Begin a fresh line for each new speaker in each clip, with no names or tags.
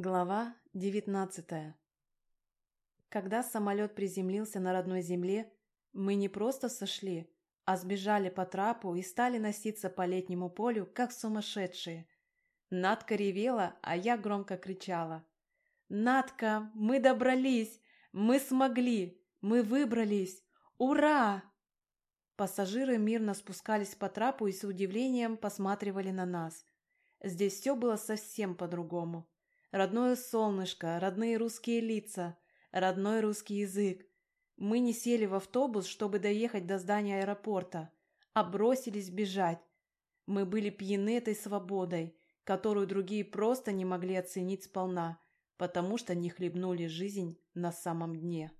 Глава девятнадцатая Когда самолет приземлился на родной земле, мы не просто сошли, а сбежали по трапу и стали носиться по летнему полю, как сумасшедшие. Надка ревела, а я громко кричала. «Надка, мы добрались! Мы смогли! Мы выбрались! Ура!» Пассажиры мирно спускались по трапу и с удивлением посматривали на нас. Здесь все было совсем по-другому. Родное солнышко, родные русские лица, родной русский язык. Мы не сели в автобус, чтобы доехать до здания аэропорта, а бросились бежать. Мы были пьяны этой свободой, которую другие просто не могли оценить сполна, потому что не хлебнули жизнь на самом дне.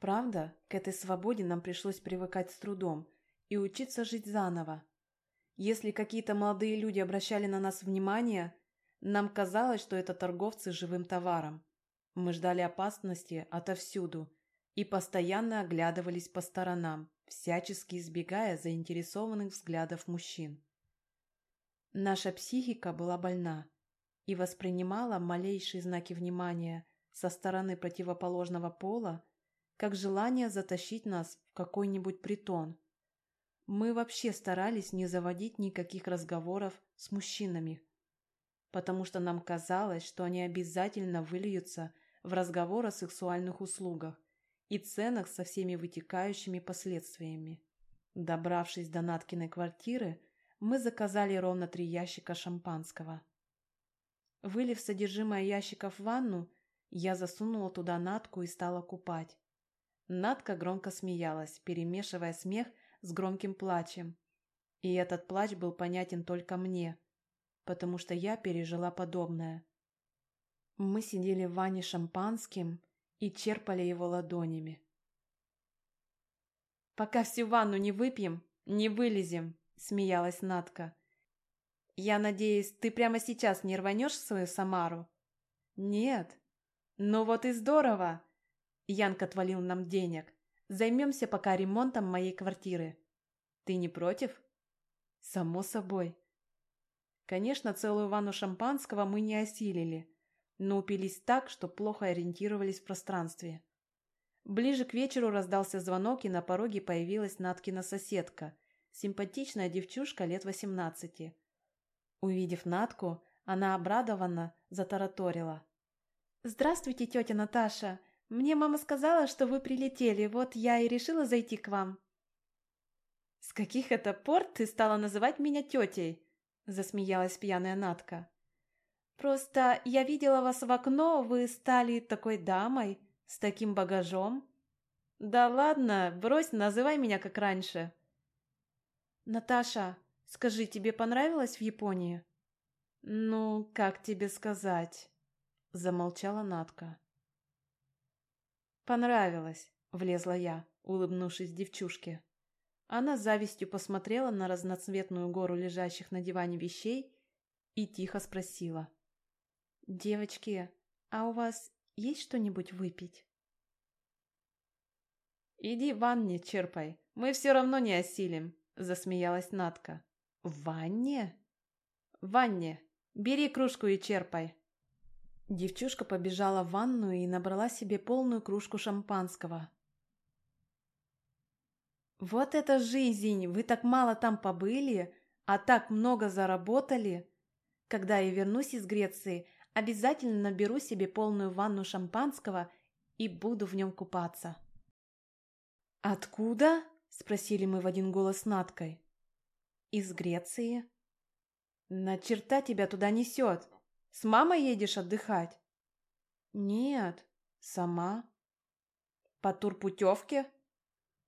Правда, к этой свободе нам пришлось привыкать с трудом и учиться жить заново. Если какие-то молодые люди обращали на нас внимание, нам казалось, что это торговцы живым товаром. Мы ждали опасности отовсюду и постоянно оглядывались по сторонам, всячески избегая заинтересованных взглядов мужчин. Наша психика была больна и воспринимала малейшие знаки внимания со стороны противоположного пола как желание затащить нас в какой-нибудь притон. Мы вообще старались не заводить никаких разговоров с мужчинами, потому что нам казалось, что они обязательно выльются в разговор о сексуальных услугах и ценах со всеми вытекающими последствиями. Добравшись до Наткиной квартиры, мы заказали ровно три ящика шампанского. Вылив содержимое ящиков в ванну, я засунула туда Натку и стала купать. Натка громко смеялась, перемешивая смех с громким плачем. И этот плач был понятен только мне – потому что я пережила подобное. Мы сидели в ванне шампанским и черпали его ладонями. «Пока всю ванну не выпьем, не вылезем», — смеялась Натка. «Я надеюсь, ты прямо сейчас не рванешь свою Самару?» «Нет». «Ну вот и здорово!» Янка отвалил нам денег. «Займемся пока ремонтом моей квартиры». «Ты не против?» «Само собой. Конечно, целую ванну шампанского мы не осилили, но упились так, что плохо ориентировались в пространстве. Ближе к вечеру раздался звонок, и на пороге появилась Наткина соседка, симпатичная девчушка лет восемнадцати. Увидев Натку, она обрадованно затараторила. «Здравствуйте, тетя Наташа! Мне мама сказала, что вы прилетели, вот я и решила зайти к вам». «С каких это пор ты стала называть меня тетей?» Засмеялась пьяная Натка. Просто я видела вас в окно, вы стали такой дамой, с таким багажом. Да ладно, брось, называй меня как раньше. Наташа, скажи, тебе понравилось в Японии? Ну, как тебе сказать? Замолчала Натка. Понравилось, влезла я, улыбнувшись девчушке. Она с завистью посмотрела на разноцветную гору лежащих на диване вещей и тихо спросила. «Девочки, а у вас есть что-нибудь выпить?» «Иди в ванне черпай, мы все равно не осилим», — засмеялась Натка. «В ванне?» «В ванне. Бери кружку и черпай». Девчушка побежала в ванную и набрала себе полную кружку шампанского, «Вот это жизнь! Вы так мало там побыли, а так много заработали! Когда я вернусь из Греции, обязательно наберу себе полную ванну шампанского и буду в нем купаться». «Откуда?» – спросили мы в один голос с Наткой. «Из Греции». «На черта тебя туда несет! С мамой едешь отдыхать?» «Нет, сама». «По турпутевке?»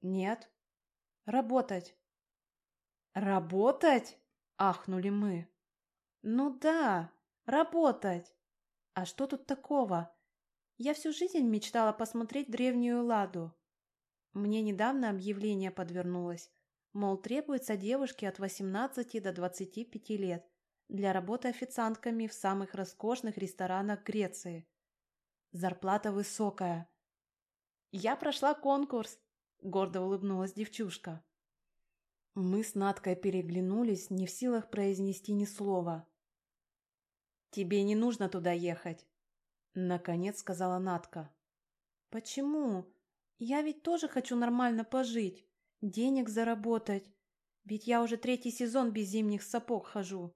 «Нет, Работать. Работать? Ахнули мы. Ну да, работать. А что тут такого? Я всю жизнь мечтала посмотреть древнюю ладу. Мне недавно объявление подвернулось. Мол, требуется девушке от 18 до 25 лет для работы официантками в самых роскошных ресторанах Греции. Зарплата высокая. Я прошла конкурс, Гордо улыбнулась девчушка. Мы с Надкой переглянулись, не в силах произнести ни слова. Тебе не нужно туда ехать. Наконец сказала Натка. Почему? Я ведь тоже хочу нормально пожить, денег заработать. Ведь я уже третий сезон без зимних сапог хожу.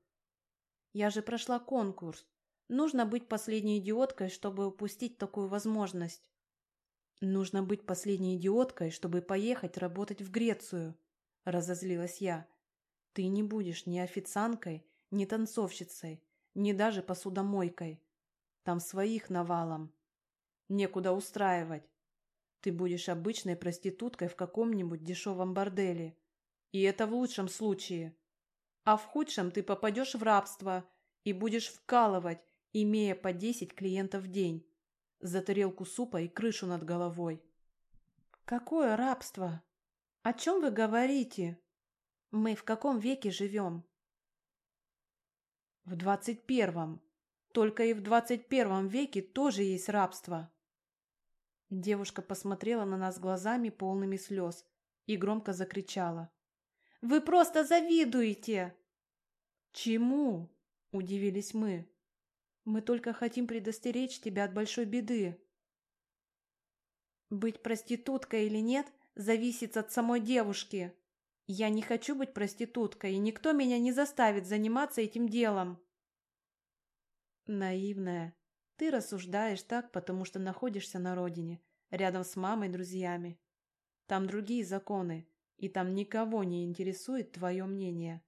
Я же прошла конкурс. Нужно быть последней идиоткой, чтобы упустить такую возможность. Нужно быть последней идиоткой, чтобы поехать работать в Грецию, разозлилась я. Ты не будешь ни официанткой, ни танцовщицей, ни даже посудомойкой. Там своих навалом. Некуда устраивать. Ты будешь обычной проституткой в каком-нибудь дешевом борделе. И это в лучшем случае. А в худшем ты попадешь в рабство и будешь вкалывать, имея по 10 клиентов в день. За тарелку супа и крышу над головой. Какое рабство? О чем вы говорите? Мы в каком веке живем? В двадцать первом. Только и в двадцать первом веке тоже есть рабство. Девушка посмотрела на нас глазами, полными слез, и громко закричала. «Вы просто завидуете!» «Чему?» – удивились мы. «Мы только хотим предостеречь тебя от большой беды». «Быть проституткой или нет, зависит от самой девушки. Я не хочу быть проституткой, и никто меня не заставит заниматься этим делом». Наивная, ты рассуждаешь так, потому что находишься на родине, рядом с мамой и друзьями. Там другие законы, и там никого не интересует твое мнение.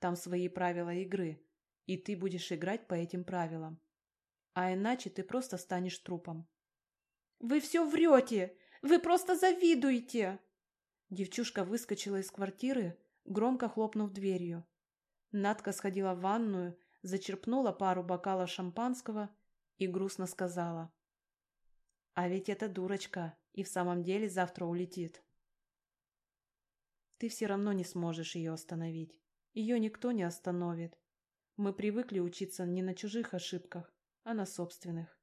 Там свои правила игры, и ты будешь играть по этим правилам. А иначе ты просто станешь трупом. «Вы все врете! Вы просто завидуете!» Девчушка выскочила из квартиры, громко хлопнув дверью. Надка сходила в ванную, зачерпнула пару бокалов шампанского и грустно сказала. «А ведь эта дурочка и в самом деле завтра улетит». «Ты все равно не сможешь ее остановить. Ее никто не остановит. Мы привыкли учиться не на чужих ошибках, а на собственных».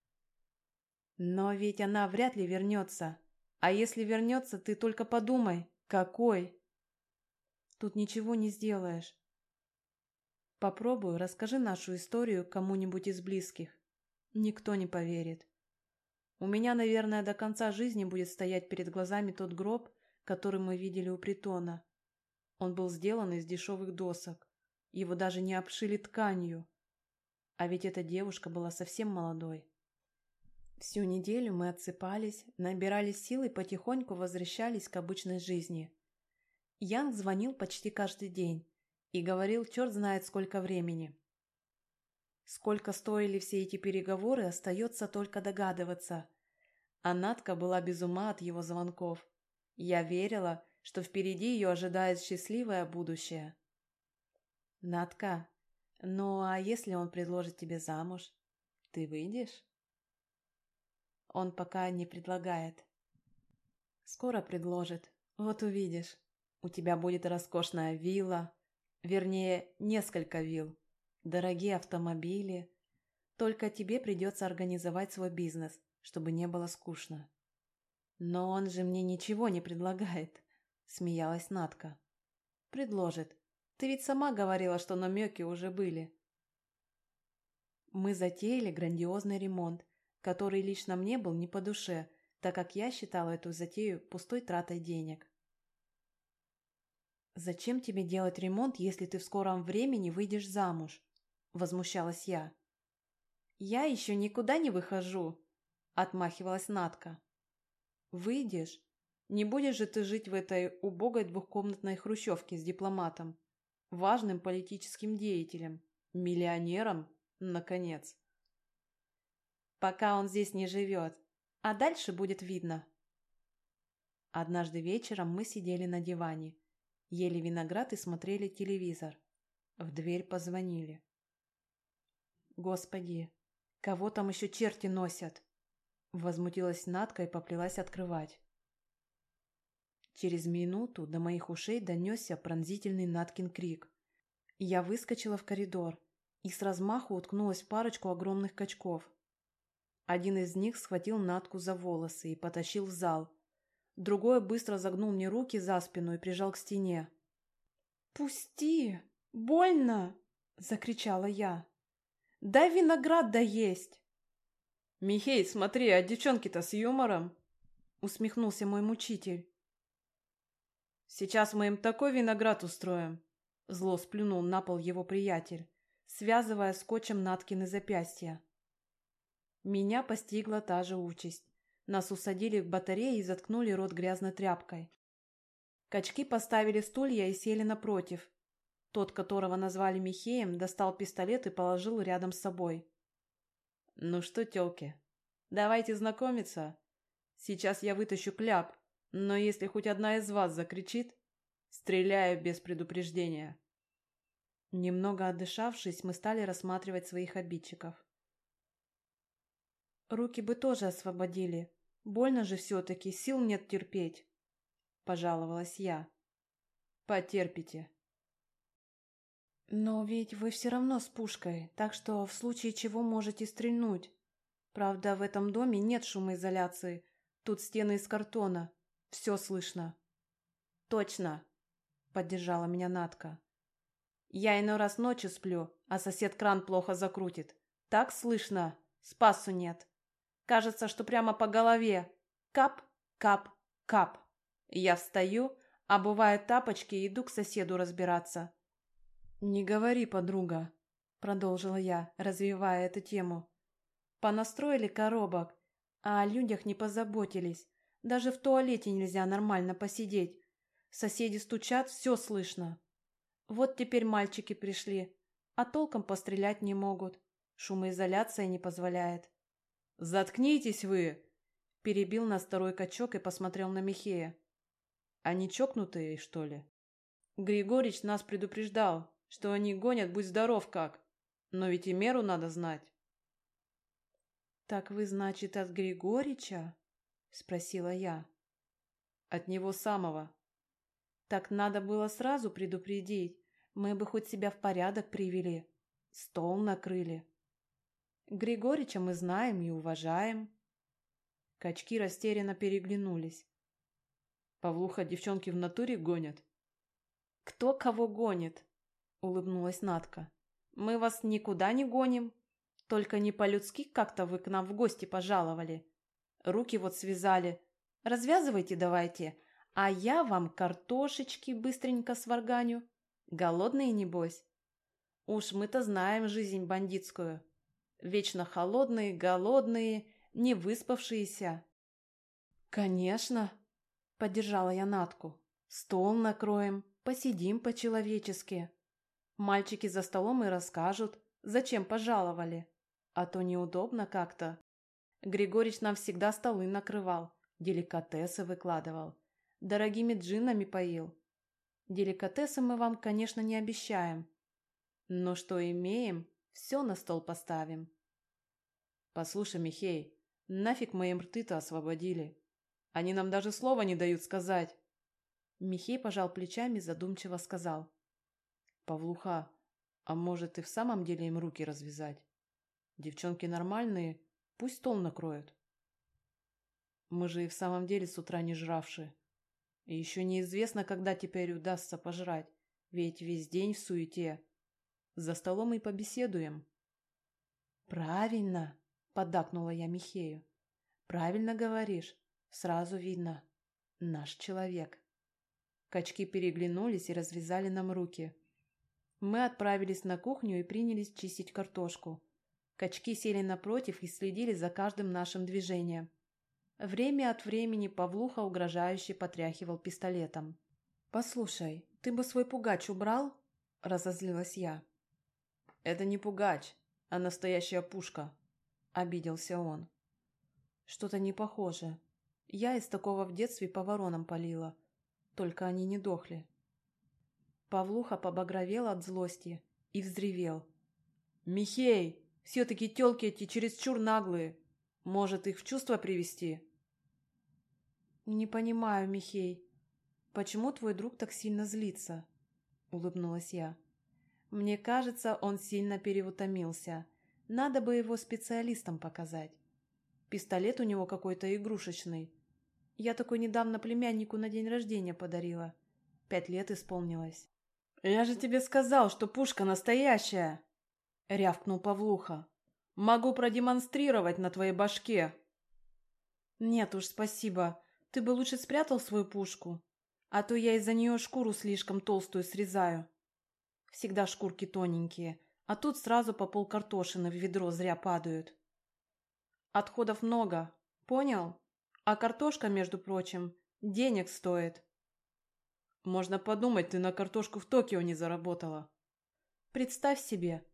«Но ведь она вряд ли вернется. А если вернется, ты только подумай, какой!» «Тут ничего не сделаешь. Попробуй, расскажи нашу историю кому-нибудь из близких. Никто не поверит. У меня, наверное, до конца жизни будет стоять перед глазами тот гроб, который мы видели у притона. Он был сделан из дешевых досок. Его даже не обшили тканью. А ведь эта девушка была совсем молодой. Всю неделю мы отсыпались, набирали силы и потихоньку возвращались к обычной жизни. Янг звонил почти каждый день и говорил черт знает сколько времени. Сколько стоили все эти переговоры, остается только догадываться. А Натка была без ума от его звонков. Я верила, что впереди ее ожидает счастливое будущее. Натка, ну а если он предложит тебе замуж, ты выйдешь? Он пока не предлагает. Скоро предложит, вот увидишь. У тебя будет роскошная вилла, Вернее, несколько вилл. Дорогие автомобили. Только тебе придется организовать свой бизнес, чтобы не было скучно. Но он же мне ничего не предлагает, смеялась Натка. Предложит. Ты ведь сама говорила, что намеки уже были. Мы затеяли грандиозный ремонт, который лично мне был не по душе, так как я считала эту затею пустой тратой денег. «Зачем тебе делать ремонт, если ты в скором времени выйдешь замуж?» – возмущалась я. «Я еще никуда не выхожу», – отмахивалась Натка. «Выйдешь? Не будешь же ты жить в этой убогой двухкомнатной хрущевке с дипломатом, важным политическим деятелем, миллионером, наконец?» «Пока он здесь не живет, а дальше будет видно». Однажды вечером мы сидели на диване – ели виноград и смотрели телевизор. В дверь позвонили. «Господи, кого там еще черти носят?» Возмутилась Надка и поплелась открывать. Через минуту до моих ушей донесся пронзительный Наткин крик. Я выскочила в коридор и с размаху уткнулась в парочку огромных качков. Один из них схватил Натку за волосы и потащил в зал, Другой быстро загнул мне руки за спину и прижал к стене. «Пусти! Больно!» – закричала я. Дай виноград да есть!»
«Михей, смотри, а девчонки-то с юмором!»
Усмехнулся мой мучитель.
«Сейчас мы им такой виноград устроим!»
Зло сплюнул на пол его приятель, связывая скотчем Наткины запястья. Меня постигла та же участь. Нас усадили в батарее и заткнули рот грязной тряпкой. Качки поставили стулья и сели напротив. Тот, которого назвали Михеем, достал пистолет и положил рядом с собой.
«Ну что, тёлки, давайте знакомиться. Сейчас я вытащу кляп, но если хоть одна из вас закричит, стреляю без предупреждения».
Немного отдышавшись, мы стали рассматривать своих обидчиков. Руки бы тоже освободили. Больно же все-таки, сил нет терпеть. Пожаловалась я.
Потерпите.
Но ведь вы все равно с пушкой, так что в случае чего можете стрельнуть. Правда, в этом доме нет шумоизоляции. Тут стены из картона. Все слышно.
Точно, поддержала меня Натка.
Я иной раз ночью сплю, а сосед кран плохо закрутит. Так слышно, спасу нет. Кажется, что прямо по голове. Кап, кап, кап. Я встаю, обуваю тапочки и иду к соседу разбираться. «Не говори, подруга», — продолжила я, развивая эту тему. «Понастроили коробок, а о людях не позаботились. Даже в туалете нельзя нормально посидеть. Соседи стучат, все слышно. Вот теперь мальчики пришли, а толком пострелять не могут. Шумоизоляция не позволяет.
«Заткнитесь вы!» – перебил нас второй качок и посмотрел на Михея. «Они чокнутые, что ли?» Григорич нас предупреждал, что они гонят, будь здоров как. Но ведь и меру надо знать.
«Так вы, значит, от Григорича?» – спросила я.
«От него самого».
«Так надо было сразу предупредить. Мы бы хоть себя в порядок привели. Стол накрыли». Григорича мы знаем и уважаем.
Качки растерянно переглянулись. Павлуха девчонки в натуре гонят.
Кто кого гонит? Улыбнулась Натка. Мы вас никуда не гоним. Только не по-людски как-то вы к нам в гости пожаловали. Руки вот связали. Развязывайте давайте, а я вам картошечки быстренько сварганю. Голодные, небось? Уж мы-то знаем жизнь бандитскую. Вечно холодные, голодные, не выспавшиеся. «Конечно!» — поддержала я Натку. «Стол накроем, посидим по-человечески. Мальчики за столом и расскажут, зачем пожаловали. А то неудобно как-то. Григорич нам всегда столы накрывал, деликатесы выкладывал, дорогими джинами поил. Деликатесы мы вам, конечно, не обещаем. Но что имеем, все на стол поставим.
Послушай, Михей, нафиг мои рты-то освободили? Они нам даже слова не дают сказать.
Михей пожал плечами и задумчиво сказал.
Павлуха, а может и в самом деле им руки развязать? Девчонки нормальные, пусть стол накроют. Мы же и в самом деле с утра не жравшие. И еще неизвестно, когда теперь удастся пожрать, ведь весь день в суете. За столом и побеседуем.
Правильно, поддакнула я Михею. Правильно говоришь. Сразу видно. Наш человек. Качки переглянулись и развязали нам руки. Мы отправились на кухню и принялись чистить картошку. Качки сели напротив и следили за каждым нашим движением. Время от времени Павлуха угрожающе потряхивал пистолетом. «Послушай, ты бы свой пугач убрал?» – разозлилась я.
«Это не пугач, а настоящая пушка», — обиделся он.
«Что-то не похоже. Я из такого в детстве по воронам полила. Только они не дохли». Павлуха побагровел от злости и взревел.
«Михей, все-таки телки эти чересчур наглые. Может, их в чувство привести?»
«Не понимаю, Михей, почему твой друг так сильно злится?» — улыбнулась я. Мне кажется, он сильно переутомился. Надо бы его специалистам показать. Пистолет у него какой-то игрушечный. Я такой недавно племяннику на день рождения подарила. Пять лет исполнилось.
«Я же тебе сказал, что пушка настоящая!»
Рявкнул Павлуха. «Могу продемонстрировать на твоей башке». «Нет уж, спасибо. Ты бы лучше спрятал свою пушку, а то я из-за нее шкуру слишком толстую срезаю. Всегда шкурки тоненькие, а тут сразу по пол картошины в ведро зря падают. Отходов много, понял? А картошка, между прочим, денег стоит.
Можно подумать, ты на картошку в Токио не заработала.
Представь себе,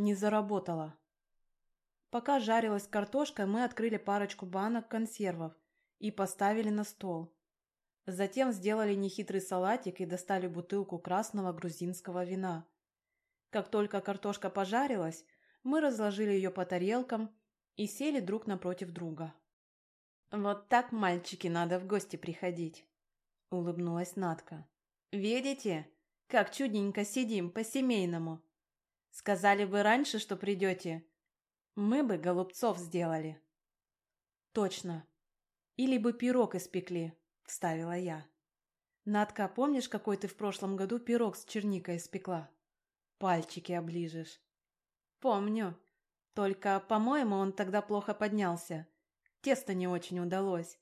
не заработала. Пока жарилась картошка, мы открыли парочку банок консервов и поставили на стол. Затем сделали нехитрый салатик и достали бутылку красного грузинского вина. Как только картошка пожарилась, мы разложили ее по тарелкам и сели друг напротив друга. «Вот так, мальчики, надо в гости приходить», — улыбнулась Натка. «Видите, как чудненько сидим по-семейному? Сказали бы раньше, что придете, мы бы голубцов сделали». «Точно. Или бы пирог испекли», — вставила я. «Надка, помнишь, какой ты в прошлом году пирог с черникой испекла? Пальчики оближешь». «Помню. Только, по-моему, он тогда плохо поднялся. Тесто не очень удалось.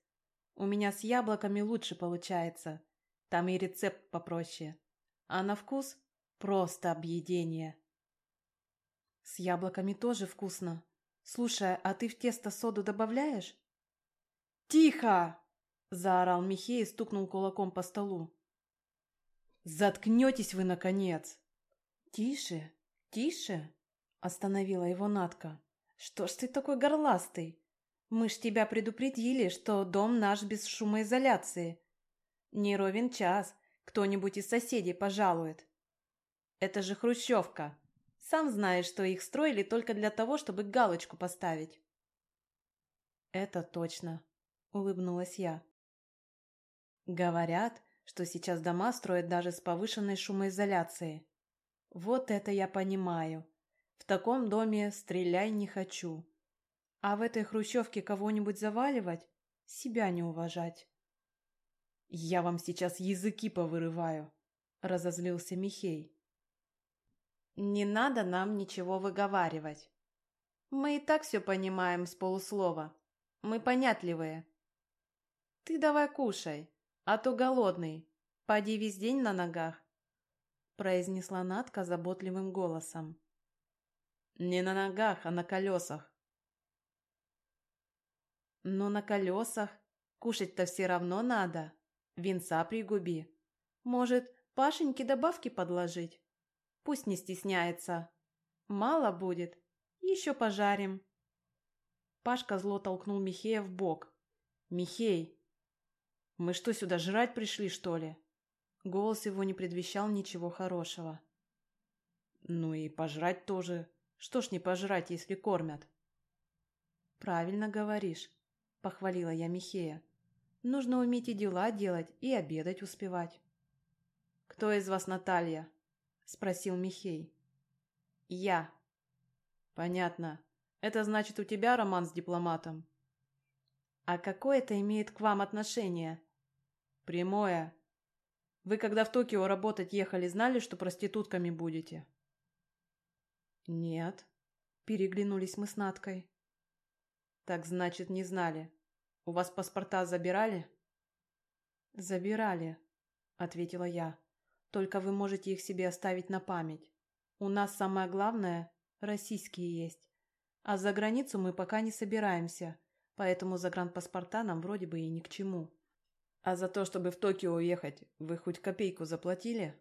У меня с яблоками лучше получается. Там и рецепт попроще. А на вкус просто объедение». «С яблоками тоже вкусно. Слушай, а ты в тесто соду добавляешь?»
«Тихо!» — заорал Михей и стукнул кулаком по столу. «Заткнетесь вы, наконец!»
«Тише, тише!» — остановила его Натка. «Что ж ты такой горластый? Мы ж тебя предупредили, что дом наш без шумоизоляции. Не ровен час, кто-нибудь из соседей пожалует. Это же хрущевка. Сам знаешь, что их строили только для того, чтобы галочку поставить». «Это точно», — улыбнулась я. Говорят, что сейчас дома строят даже с повышенной шумоизоляцией. Вот это я понимаю. В таком доме стреляй не хочу. А в этой хрущевке кого-нибудь заваливать – себя не уважать.
«Я вам сейчас языки повырываю», – разозлился Михей.
«Не надо нам ничего выговаривать. Мы и так все понимаем с полуслова. Мы понятливые. Ты давай кушай, а то голодный. Поди весь день на ногах», — произнесла Натка заботливым голосом.
«Не на ногах, а на колесах».
«Но на колесах. Кушать-то все равно надо. Винца пригуби. Может, Пашеньке добавки подложить? Пусть не стесняется. Мало будет. Еще пожарим». Пашка зло толкнул Михея в бок.
«Михей, мы что, сюда жрать пришли, что ли?
Голос его не предвещал ничего хорошего.
Ну и пожрать тоже. Что ж не пожрать, если кормят?
Правильно говоришь, похвалила я Михея. Нужно уметь и дела делать, и обедать успевать.
Кто из вас Наталья?
Спросил Михей.
Я. Понятно. Это значит, у тебя роман с дипломатом?
А какое это имеет к вам отношение?
Прямое. Вы, когда в Токио работать ехали, знали, что проститутками будете?
Нет. Переглянулись мы с Наткой.
Так значит, не знали. У вас паспорта забирали?
Забирали, ответила я. Только вы можете их себе оставить на память. У нас самое главное – российские есть. А за границу мы пока не собираемся, поэтому загранпаспорта нам вроде бы и ни к чему.
А за то, чтобы в Токио уехать, вы хоть копейку заплатили?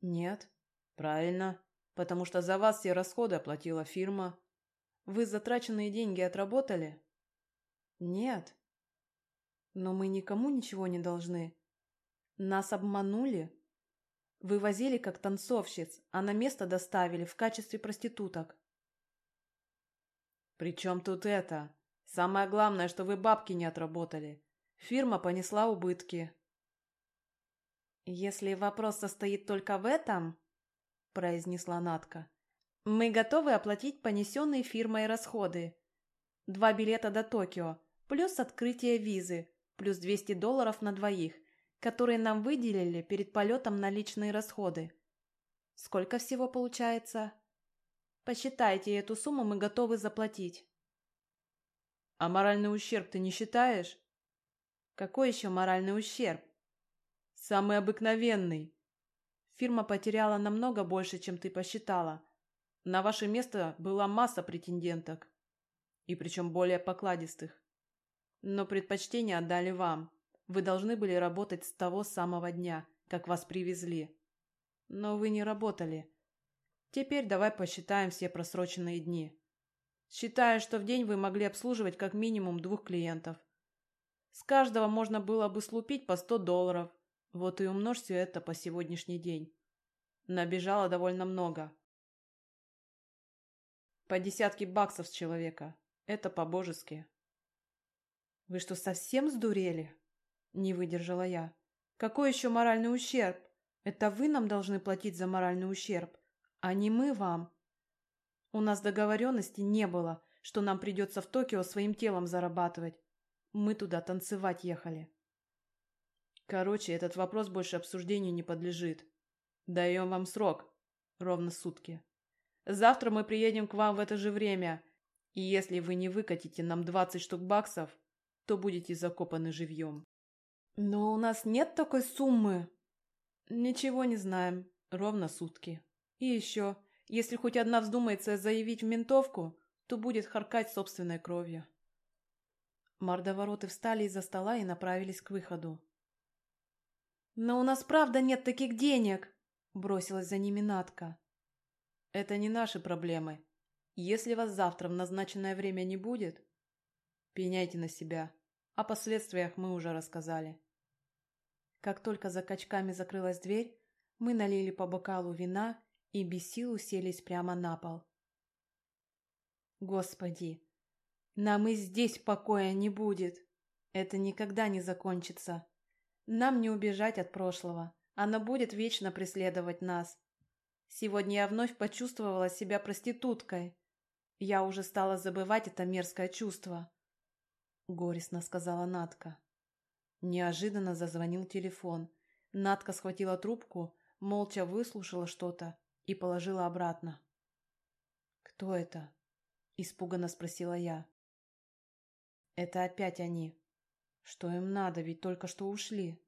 Нет.
Правильно. Потому что за вас все расходы оплатила фирма. Вы затраченные деньги отработали?
Нет. Но мы никому ничего не должны. Нас обманули. Вывозили как танцовщиц, а на место доставили в качестве проституток.
«При чем тут это? Самое главное, что вы бабки не отработали. Фирма понесла убытки.
«Если вопрос состоит только в этом, — произнесла Натка, — мы готовы оплатить понесенные фирмой расходы. Два билета до Токио, плюс открытие визы, плюс 200 долларов на двоих, которые нам выделили перед полетом на личные расходы. Сколько всего получается?» Посчитайте, эту сумму мы готовы заплатить.
А моральный ущерб ты не считаешь?
Какой еще моральный ущерб?
Самый обыкновенный.
Фирма потеряла намного больше, чем ты посчитала.
На ваше место была масса претенденток. И причем более покладистых. Но предпочтение отдали вам. Вы должны были работать с того самого дня, как вас привезли. Но вы не работали. Теперь давай посчитаем все просроченные дни. Считаю, что в день вы могли обслуживать как минимум двух клиентов. С каждого можно было бы слупить по 100 долларов. Вот и умножь все это по сегодняшний день. Набежало довольно много. По десятке баксов с человека. Это по-божески.
Вы что, совсем сдурели? Не выдержала я. Какой еще моральный ущерб? Это вы нам должны платить за моральный ущерб, а не мы вам. У нас договоренности не было, что нам придется в Токио своим телом зарабатывать. Мы туда танцевать ехали.
Короче, этот вопрос больше обсуждению не подлежит. Даем вам срок. Ровно сутки. Завтра мы приедем к вам в это же время. И если вы не выкатите нам 20 штук баксов, то будете закопаны живьем.
Но у нас нет такой суммы.
Ничего не знаем. Ровно сутки. И еще, если хоть одна вздумается заявить в ментовку, то будет харкать собственной кровью.
Мордовороты встали из-за стола и направились к выходу. «Но у нас правда нет таких денег!» — бросилась за ними Натка.
«Это не наши проблемы. Если вас завтра в назначенное время не будет, пеняйте на себя. О последствиях мы уже рассказали».
Как только за качками закрылась дверь, мы налили по бокалу вина и без сил уселись прямо на пол. Господи, нам и здесь покоя не будет. Это никогда не закончится. Нам не убежать от прошлого. Оно будет вечно преследовать нас. Сегодня я вновь почувствовала себя проституткой. Я уже стала забывать это мерзкое чувство. Горестно сказала Натка. Неожиданно зазвонил телефон. Натка схватила трубку, молча выслушала что-то и положила обратно. «Кто это?» – испуганно спросила я. Это опять они. Что им надо, ведь только что ушли.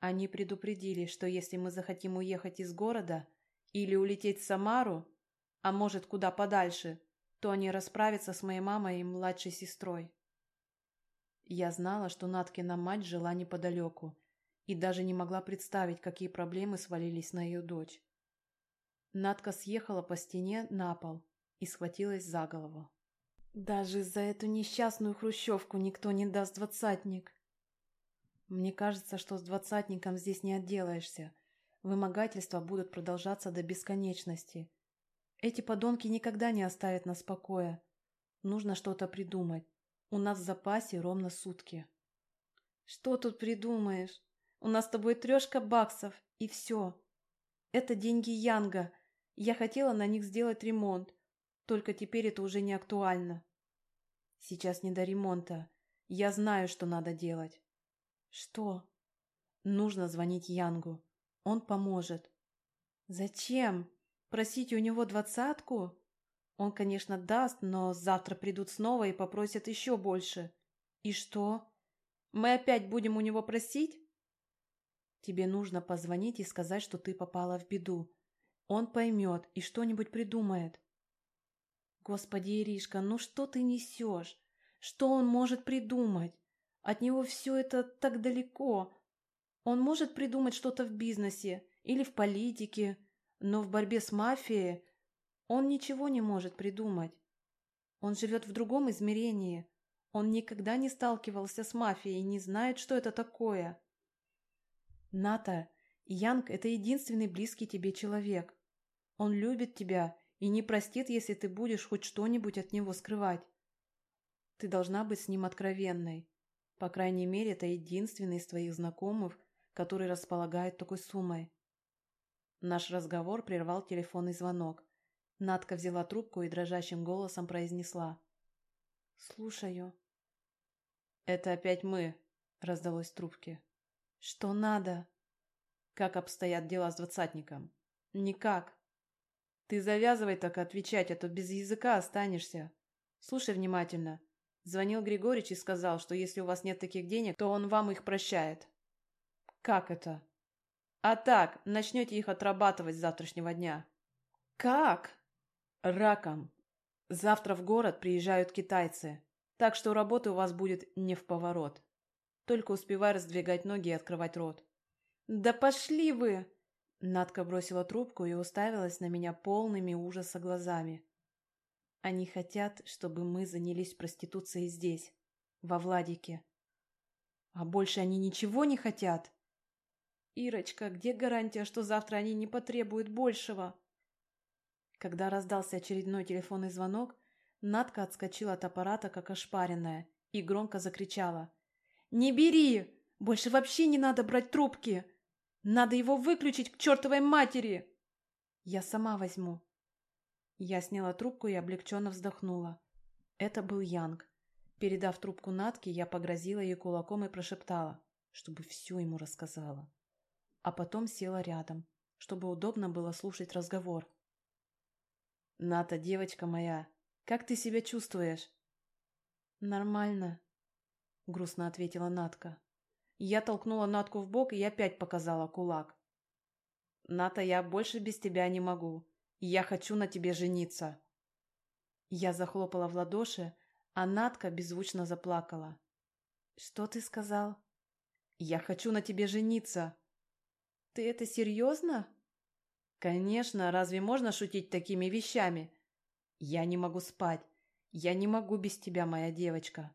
Они предупредили, что если мы захотим уехать из города или улететь в Самару, а может куда подальше, то они расправятся с моей мамой и младшей сестрой. Я знала, что Наткина мать жила неподалеку и даже не могла представить, какие проблемы свалились на ее дочь. Натка съехала по стене на пол и схватилась за голову. Даже за эту несчастную хрущевку никто не даст двадцатник. Мне кажется, что с двадцатником здесь не отделаешься. Вымогательства будут продолжаться до бесконечности. Эти подонки никогда не оставят нас в покое. Нужно что-то придумать. У нас в запасе ровно сутки. Что тут придумаешь? У нас с тобой трешка баксов, и все. Это деньги Янга. Я хотела на них сделать ремонт. Только теперь это уже не актуально. Сейчас не до ремонта. Я знаю, что надо делать. Что? Нужно звонить Янгу. Он поможет. Зачем? Просить у него двадцатку? Он, конечно, даст, но завтра придут снова и попросят еще больше. И что? Мы опять будем у него просить? Тебе нужно позвонить и сказать, что ты попала в беду. Он поймет и что-нибудь придумает. Господи, Иришка, ну что ты несешь? Что он может придумать? От него все это так далеко. Он может придумать что-то в бизнесе или в политике, но в борьбе с мафией он ничего не может придумать. Он живет в другом измерении. Он никогда не сталкивался с мафией и не знает, что это такое. Ната, Янг – это единственный близкий тебе человек. Он любит тебя и не простит, если ты будешь хоть что-нибудь от него скрывать. Ты должна быть с ним откровенной. По крайней мере, это единственный из твоих знакомых, который располагает такой суммой. Наш разговор прервал телефонный звонок. Надка взяла трубку и дрожащим голосом произнесла. «Слушаю».
«Это опять мы», — раздалось в трубке.
«Что надо?»
«Как обстоят дела с двадцатником?»
«Никак.
Ты завязывай так отвечать, а то без языка останешься. Слушай внимательно. Звонил Григорич и сказал, что если у вас нет таких денег, то он вам их прощает. Как это? А так, начнете их отрабатывать с завтрашнего дня. Как? Раком. Завтра в город приезжают китайцы, так что работы у вас будет не в поворот. Только успевай раздвигать ноги и открывать рот. «Да пошли вы!» Надка бросила трубку и уставилась на меня полными ужаса глазами. Они хотят, чтобы мы занялись проституцией здесь, во Владике. А больше они ничего не хотят? Ирочка, где гарантия, что завтра они не потребуют большего? Когда раздался очередной телефонный звонок, Надка отскочила от аппарата, как ошпаренная, и громко закричала. «Не бери! Больше вообще не надо брать трубки! Надо его выключить к чертовой матери!» «Я сама возьму». Я сняла трубку и облегченно вздохнула. Это был Янг. Передав трубку Натке, я погрозила ей кулаком и прошептала, чтобы все ему рассказала. А потом села рядом, чтобы удобно было слушать разговор. «Ната, девочка моя, как ты себя чувствуешь?» «Нормально», — грустно ответила Натка. Я толкнула Натку в бок и опять показала кулак. «Ната, я больше без тебя не могу. Я хочу на тебе жениться». Я захлопала в ладоши, а Натка беззвучно заплакала. «Что ты сказал?» «Я хочу на тебе жениться». «Ты это серьезно?» Конечно, разве можно шутить такими вещами? Я не могу спать. Я не могу без тебя, моя девочка.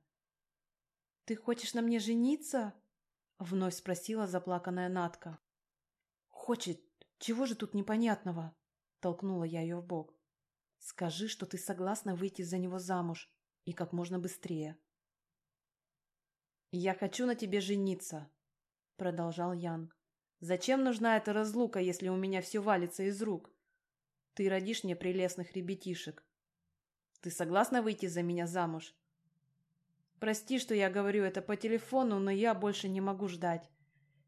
Ты хочешь на мне жениться? Вновь спросила заплаканная Натка. Хочет. Чего же тут непонятного? Толкнула я ее в бок. Скажи, что ты согласна выйти за него замуж. И как можно быстрее. «Я хочу на тебе жениться», — продолжал Янг. Зачем нужна эта разлука, если у меня все валится из рук? Ты родишь мне прелестных ребятишек. Ты согласна выйти за меня замуж? Прости, что я говорю это по телефону, но я больше не могу ждать.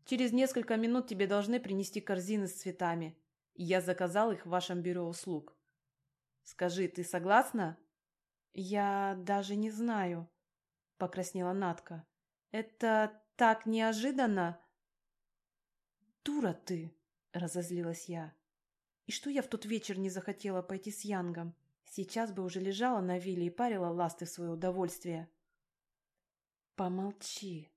Через несколько минут тебе должны принести корзины с цветами. Я заказал их в вашем бюро услуг. Скажи, ты согласна? Я даже не знаю, покраснела Натка. Это так неожиданно. «Дура ты!» — разозлилась я. «И что я в тот вечер не захотела пойти с Янгом? Сейчас бы уже лежала на вилле и парила ласты в свое удовольствие». «Помолчи!»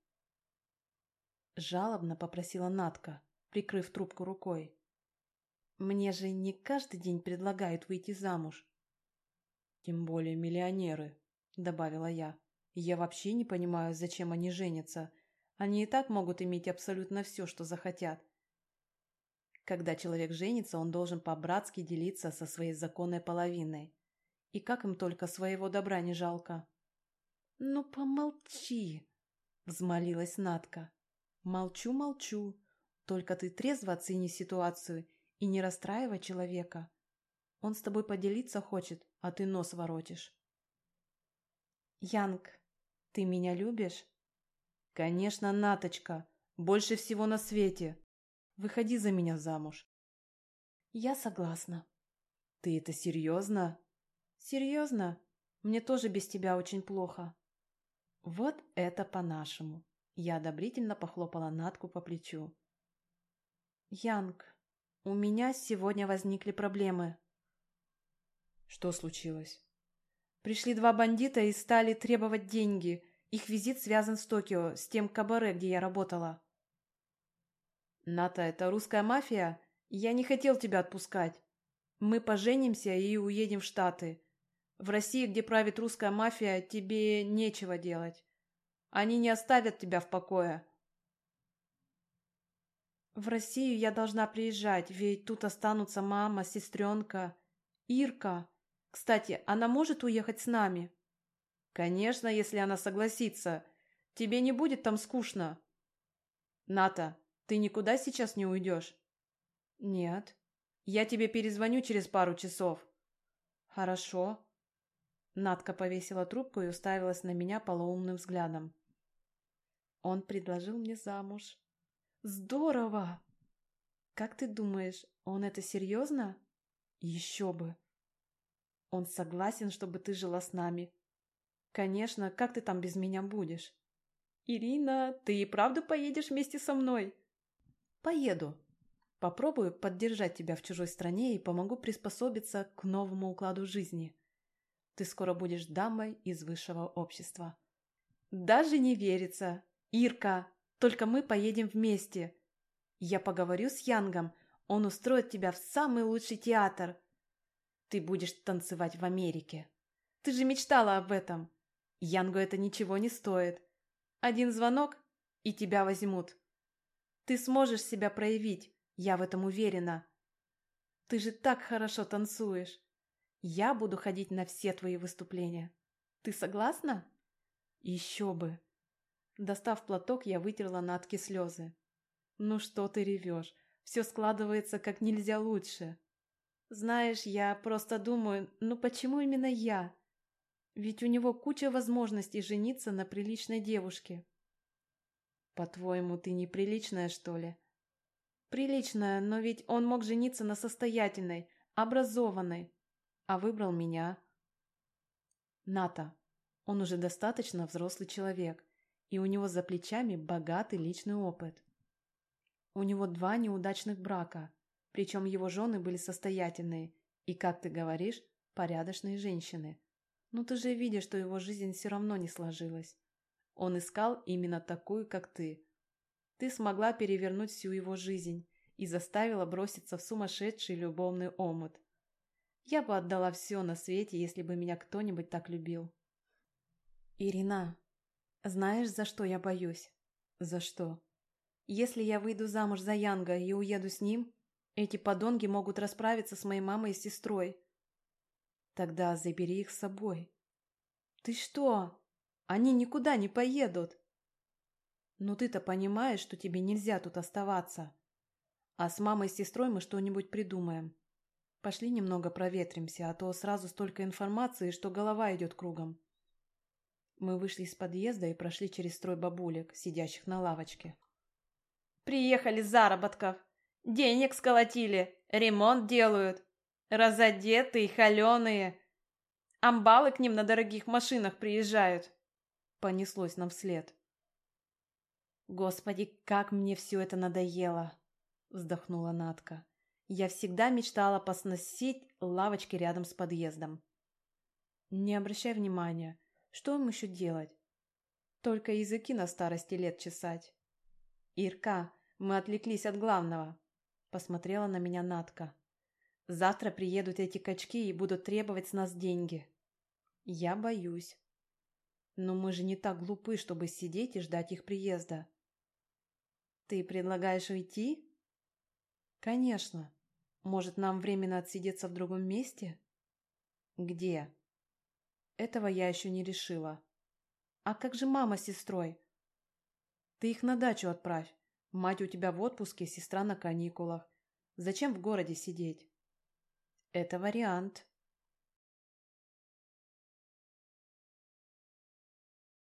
Жалобно попросила Натка, прикрыв трубку рукой. «Мне же не каждый день предлагают выйти замуж». «Тем более миллионеры», — добавила я. «Я вообще не понимаю, зачем они женятся. Они и так могут иметь абсолютно все, что захотят. Когда человек женится, он должен по-братски делиться со своей законной половиной. И как им только своего добра не жалко. «Ну, помолчи!» — взмолилась Натка. «Молчу, молчу. Только ты трезво оцени ситуацию и не расстраивай человека. Он с тобой поделиться хочет, а ты нос воротишь». «Янг, ты меня любишь?» «Конечно, Наточка. Больше всего на свете. Выходи за меня замуж. Я согласна. Ты это серьезно? Серьезно? Мне тоже без тебя очень плохо. Вот это по-нашему. Я одобрительно похлопала Натку по плечу. Янг, у меня сегодня возникли проблемы. Что случилось? Пришли два бандита и стали требовать деньги. Их визит связан с Токио, с тем кабаре, где я работала. «Ната, это русская мафия? Я не хотел тебя отпускать. Мы поженимся и уедем в Штаты. В России, где правит русская мафия, тебе нечего делать. Они не оставят тебя в покое». «В Россию я должна приезжать, ведь тут останутся мама, сестренка, Ирка. Кстати, она может уехать с нами?» «Конечно, если она согласится. Тебе не будет там скучно». «Ната, ты никуда сейчас не уйдешь? Нет. Я тебе перезвоню через пару часов. Хорошо. Надка повесила трубку и уставилась на меня полоумным взглядом. Он предложил мне замуж. Здорово! Как ты думаешь, он это серьезно?
Еще бы. Он согласен, чтобы ты жила с нами. Конечно, как ты там без меня будешь?
Ирина, ты и правда поедешь вместе со мной?
Поеду. Попробую поддержать тебя в чужой стране и помогу приспособиться к новому укладу жизни. Ты скоро будешь дамой из высшего общества. Даже не верится. Ирка, только мы поедем вместе. Я поговорю с Янгом, он устроит тебя в самый лучший театр. Ты будешь танцевать в Америке. Ты же мечтала об этом. Янгу это ничего не стоит. Один звонок, и тебя возьмут. Ты сможешь себя проявить, я в этом уверена. Ты же так хорошо танцуешь. Я буду ходить на все твои выступления. Ты согласна? Еще бы. Достав платок, я вытерла Натке слезы. Ну что ты ревешь? Все складывается как нельзя лучше. Знаешь, я просто думаю, ну почему именно я? Ведь у него куча возможностей жениться на приличной девушке. По-твоему, ты неприличная, что ли? Приличная, но ведь он мог жениться на состоятельной, образованной, а выбрал меня. Ната, он уже достаточно взрослый человек, и у него за плечами богатый личный опыт. У него два неудачных брака, причем его жены были состоятельные и, как ты говоришь, порядочные женщины. Но ты же видишь, что его жизнь все равно не сложилась. Он искал именно такую, как ты, ты смогла перевернуть всю его жизнь и заставила броситься в сумасшедший любовный омут. Я бы отдала все на свете, если бы меня кто-нибудь так любил. Ирина, знаешь, за что я боюсь? За что? Если я выйду замуж за Янга и уеду с ним, эти подонги могут расправиться с моей мамой и сестрой. Тогда забери их с собой. Ты что? Они никуда не поедут. «Ну ты-то понимаешь, что тебе нельзя тут оставаться. А с мамой и сестрой мы что-нибудь придумаем. Пошли немного проветримся, а то сразу столько информации, что голова идет кругом». Мы вышли из подъезда и прошли через строй бабулек, сидящих на лавочке.
«Приехали заработков. Денег сколотили, ремонт делают. Разодетые, холеные. Амбалы к ним на дорогих машинах приезжают».
Понеслось нам вслед. «Господи, как мне все это надоело!» — вздохнула Натка. «Я всегда мечтала посносить лавочки рядом с подъездом». «Не обращай внимания. Что им еще делать? Только языки на старости лет чесать». «Ирка, мы отвлеклись от главного», — посмотрела на меня Натка. «Завтра приедут эти качки и будут требовать с нас деньги». «Я боюсь». «Но мы же не так глупы, чтобы сидеть и ждать их приезда». «Ты предлагаешь уйти?» «Конечно. Может, нам временно отсидеться в другом месте?» «Где?» «Этого я еще не решила». «А как же мама с сестрой?» «Ты их на дачу отправь. Мать у тебя в отпуске, сестра на каникулах. Зачем в городе сидеть?» «Это вариант»,